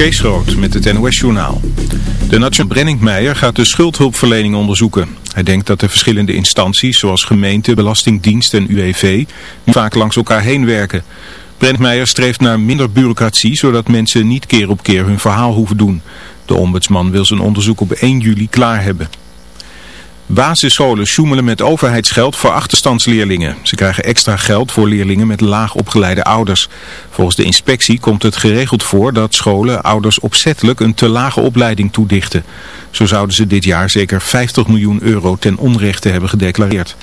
Kees Groot met het NOS-journaal. De Nationale Brenningmeijer gaat de schuldhulpverlening onderzoeken. Hij denkt dat de verschillende instanties, zoals gemeente, belastingdienst en UWV, vaak langs elkaar heen werken. Brenningmeijer streeft naar minder bureaucratie, zodat mensen niet keer op keer hun verhaal hoeven doen. De ombudsman wil zijn onderzoek op 1 juli klaar hebben. Basisscholen sjoemelen met overheidsgeld voor achterstandsleerlingen. Ze krijgen extra geld voor leerlingen met laag opgeleide ouders. Volgens de inspectie komt het geregeld voor dat scholen ouders opzettelijk een te lage opleiding toedichten. Zo zouden ze dit jaar zeker 50 miljoen euro ten onrechte hebben gedeclareerd.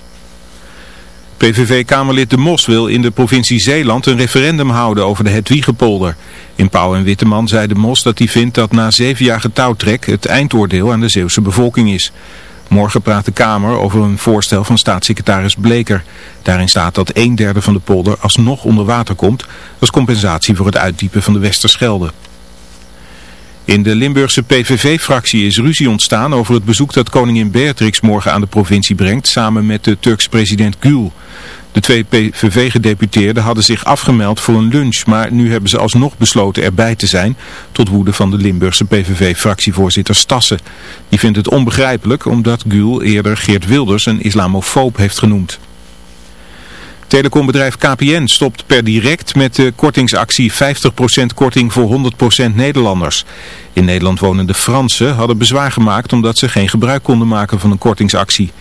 PVV-kamerlid De Mos wil in de provincie Zeeland een referendum houden over de Hedwiegepolder. In Pauw en Witteman zei De Mos dat hij vindt dat na zeven jaar getouwtrek het eindoordeel aan de Zeeuwse bevolking is. Morgen praat de Kamer over een voorstel van staatssecretaris Bleker. Daarin staat dat een derde van de polder alsnog onder water komt als compensatie voor het uitdiepen van de Westerschelde. In de Limburgse PVV-fractie is ruzie ontstaan over het bezoek dat koningin Beatrix morgen aan de provincie brengt samen met de Turks president Gül. De twee PVV-gedeputeerden hadden zich afgemeld voor een lunch, maar nu hebben ze alsnog besloten erbij te zijn, tot woede van de Limburgse PVV-fractievoorzitter Stassen. Die vindt het onbegrijpelijk omdat Gül eerder Geert Wilders een islamofoob heeft genoemd. Telecombedrijf KPN stopt per direct met de kortingsactie 50% korting voor 100% Nederlanders. In Nederland wonende Fransen hadden bezwaar gemaakt omdat ze geen gebruik konden maken van een kortingsactie.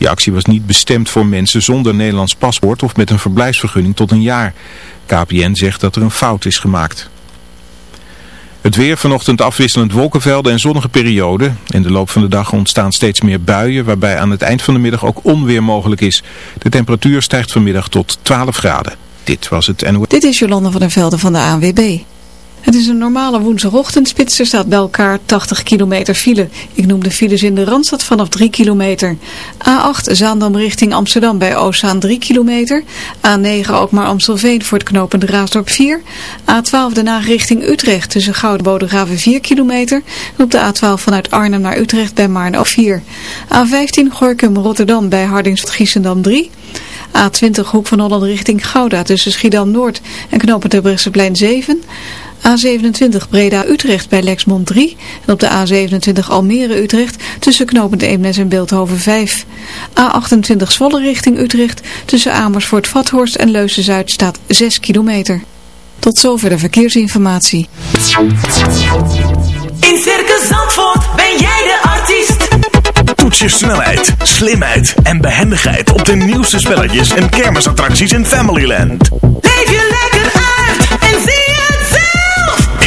Die actie was niet bestemd voor mensen zonder Nederlands paspoort of met een verblijfsvergunning tot een jaar. KPN zegt dat er een fout is gemaakt. Het weer vanochtend afwisselend wolkenvelden en zonnige perioden. In de loop van de dag ontstaan steeds meer buien, waarbij aan het eind van de middag ook onweer mogelijk is. De temperatuur stijgt vanmiddag tot 12 graden. Dit was het NOS. Dit is Jolande van der Velden van de ANWB. Het is een normale woensdagochtendspits. Er staat bij elkaar 80 kilometer file. Ik noem de files in de Randstad vanaf 3 kilometer. A8 Zaandam richting Amsterdam bij Oostzaan 3 kilometer. A9 ook maar Amstelveen voor het knooppunt Raasdorp 4. A12 Den Haag richting Utrecht tussen Gouden Bodegraven 4 kilometer. En op de A12 vanuit Arnhem naar Utrecht bij Maarn ook 4. A15 Gorkum Rotterdam bij Hardingsveld Giessendam 3. A20 Hoek van Holland richting Gouda tussen Schiedam Noord en knooppunt Terbrechtseplein 7. A27 Breda-Utrecht bij Lexmond 3 en op de A27 Almere-Utrecht tussen knopend Eemnes en Beeldhoven 5. A28 Zwolle richting Utrecht tussen Amersfoort-Vathorst en Leusen-Zuid staat 6 kilometer. Tot zover de verkeersinformatie. In Circus Zandvoort ben jij de artiest. Toets je snelheid, slimheid en behendigheid op de nieuwste spelletjes en kermisattracties in Familyland. Leef je lekker uit en zie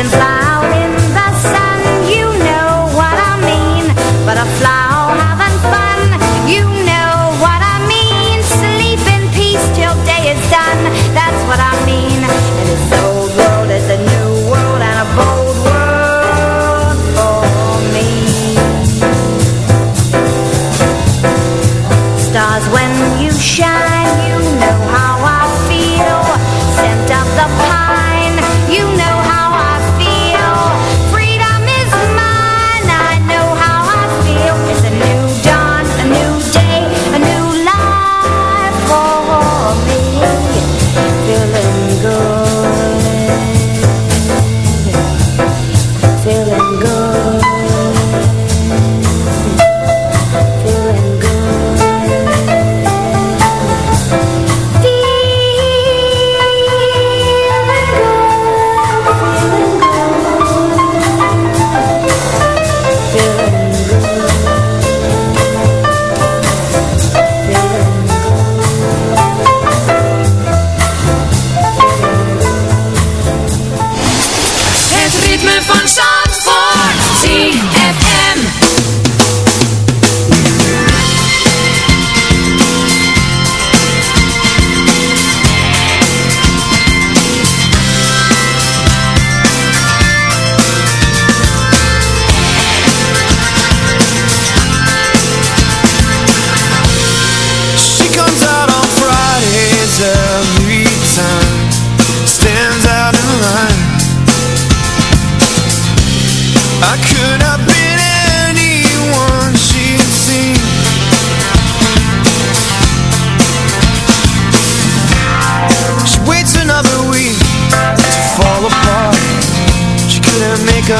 inside.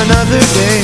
Another day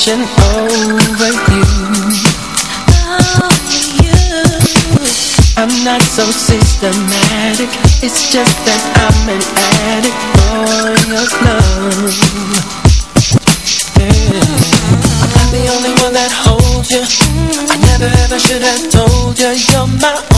obsession over you. over you I'm not so systematic It's just that I'm an addict for your love yeah. I'm not the only one that holds you I never ever should have told you You're my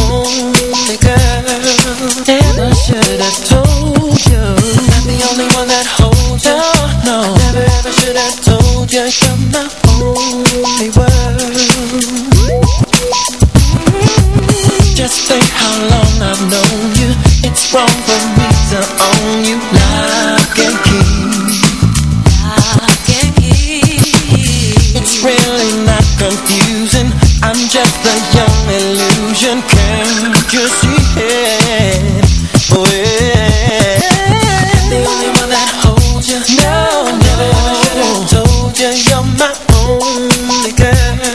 yeah.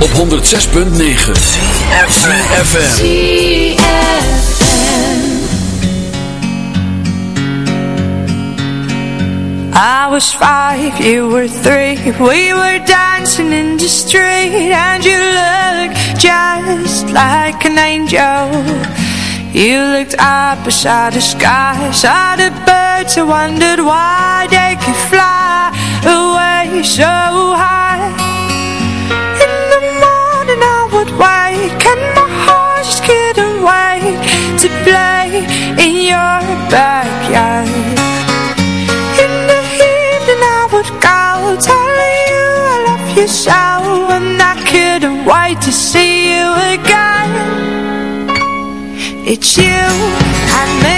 op 106.9 FM. I was five, you were three. We were dancing in the street And you looked just like an angel. You looked up beside the sky Saw the birds, I wondered why They could fly away so high break And my heart just couldn't wait To play in your backyard? In the evening I would go Telling you I love you so And I couldn't wait to see you again. It's you and me.